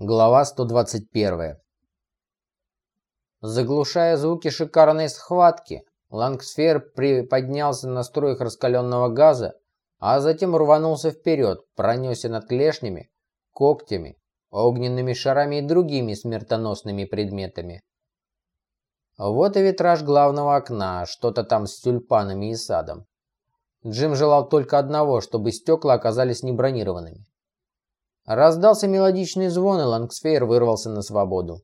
Глава 121. Заглушая звуки шикарной схватки, Лангсфер приподнялся на струях раскаленного газа, а затем рванулся вперед, пронесся над клешнями, когтями, огненными шарами и другими смертоносными предметами. Вот и витраж главного окна, что-то там с тюльпанами и садом. Джим желал только одного, чтобы стекла оказались не бронированными. Раздался мелодичный звон, и Лангсфейр вырвался на свободу.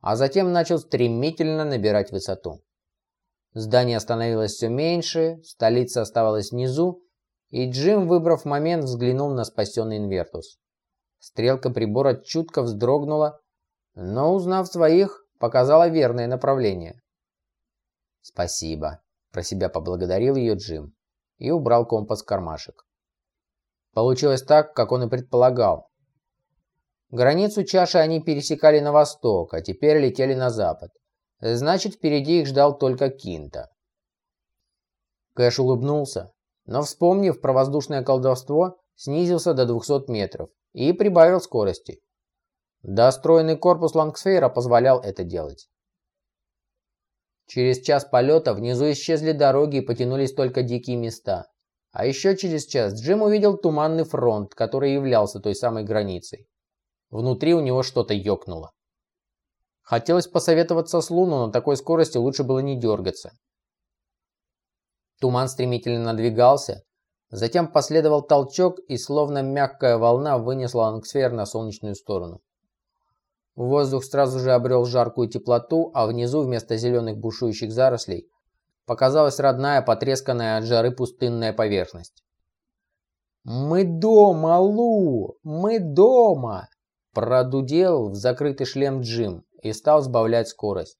А затем начал стремительно набирать высоту. Здание становилось все меньше, столица оставалась внизу, и Джим, выбрав момент, взглянул на спасенный Инвертус. Стрелка прибора чутко вздрогнула, но, узнав своих, показала верное направление. «Спасибо», – про себя поблагодарил ее Джим и убрал компас в кармашек. Получилось так, как он и предполагал. Границу чаши они пересекали на восток, а теперь летели на запад. Значит, впереди их ждал только Кинта. Кэш улыбнулся, но, вспомнив про воздушное колдовство, снизился до 200 метров и прибавил скорости. Достроенный корпус Лангсфейра позволял это делать. Через час полета внизу исчезли дороги и потянулись только дикие места. А еще через час Джим увидел туманный фронт, который являлся той самой границей. Внутри у него что-то ёкнуло. Хотелось посоветоваться с Луну, но такой скорости лучше было не дергаться. Туман стремительно надвигался, затем последовал толчок и словно мягкая волна вынесла Ангсфер на солнечную сторону. Воздух сразу же обрел жаркую теплоту, а внизу вместо зеленых бушующих зарослей показалась родная, потресканная от жары пустынная поверхность. «Мы дома, Лу! Мы дома!» Продудел в закрытый шлем Джим и стал сбавлять скорость.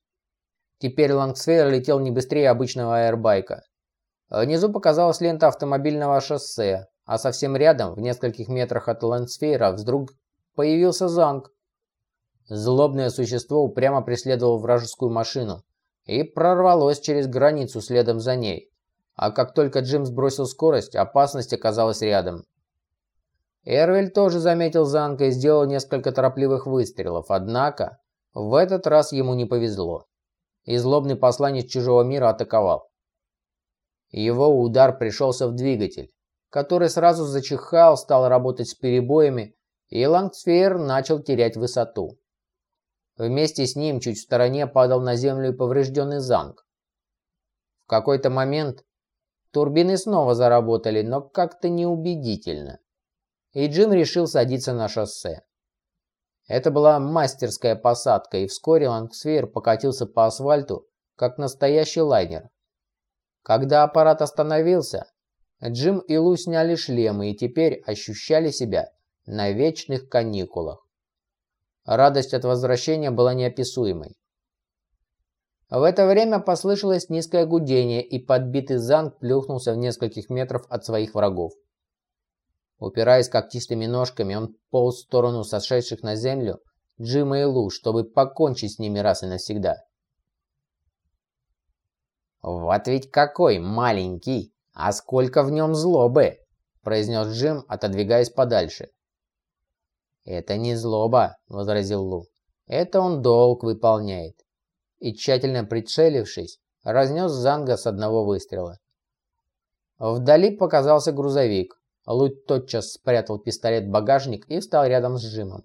Теперь Лангсфейр летел не быстрее обычного аэрбайка. Внизу показалась лента автомобильного шоссе, а совсем рядом, в нескольких метрах от Лангсфейра, вдруг появился Занг. Злобное существо упрямо преследовало вражескую машину и прорвалось через границу следом за ней. А как только Джим сбросил скорость, опасность оказалась рядом. Эрвель тоже заметил Занка и сделал несколько торопливых выстрелов, однако в этот раз ему не повезло. И злобный посланец чужого мира атаковал. Его удар пришелся в двигатель, который сразу зачихал, стал работать с перебоями, и Лангсфейр начал терять высоту. Вместе с ним чуть в стороне падал на землю и поврежденный Занг. В какой-то момент турбины снова заработали, но как-то неубедительно и Джим решил садиться на шоссе. Это была мастерская посадка, и вскоре Лангсфейр покатился по асфальту, как настоящий лайнер. Когда аппарат остановился, Джим и Лу сняли шлемы и теперь ощущали себя на вечных каникулах. Радость от возвращения была неописуемой. В это время послышалось низкое гудение, и подбитый Занг плюхнулся в нескольких метров от своих врагов. Упираясь когтистыми ножками, он полз в сторону сошедших на землю Джима и Лу, чтобы покончить с ними раз и навсегда. «Вот ведь какой маленький! А сколько в нем злобы!» – произнес Джим, отодвигаясь подальше. «Это не злоба», – возразил Лу. «Это он долг выполняет». И тщательно прицелившись, разнес Занга с одного выстрела. Вдали показался грузовик. Луть тотчас спрятал пистолет в багажник и встал рядом с Джимом.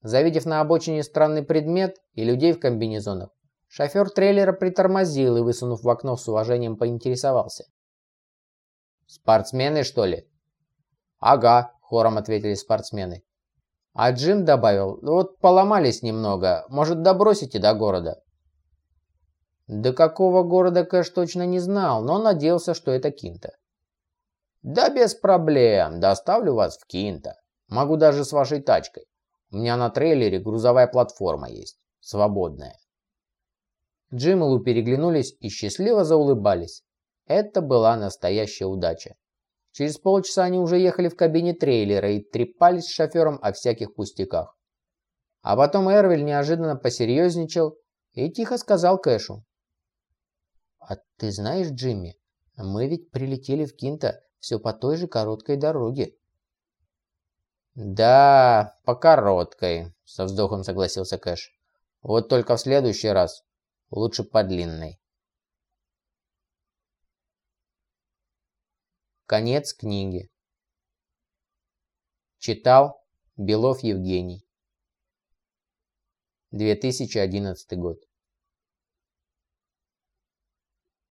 Завидев на обочине странный предмет и людей в комбинезонах, шофер трейлера притормозил и, высунув в окно с уважением, поинтересовался. «Спортсмены, что ли?» «Ага», – хором ответили спортсмены. А Джим добавил, «Вот поломались немного, может, добросите до города?» До какого города Кэш точно не знал, но надеялся, что это Кинта. «Да без проблем, доставлю вас в Кинта. Могу даже с вашей тачкой. У меня на трейлере грузовая платформа есть, свободная». Джим и Лу переглянулись и счастливо заулыбались. Это была настоящая удача. Через полчаса они уже ехали в кабине трейлера и трепались с шофером о всяких пустяках. А потом Эрвиль неожиданно посерьезничал и тихо сказал Кэшу. «А ты знаешь, Джимми, мы ведь прилетели в Кинта все по той же короткой дороге. «Да, по короткой», – со вздохом согласился Кэш. «Вот только в следующий раз лучше по длинной». Конец книги. Читал Белов Евгений. 2011 год.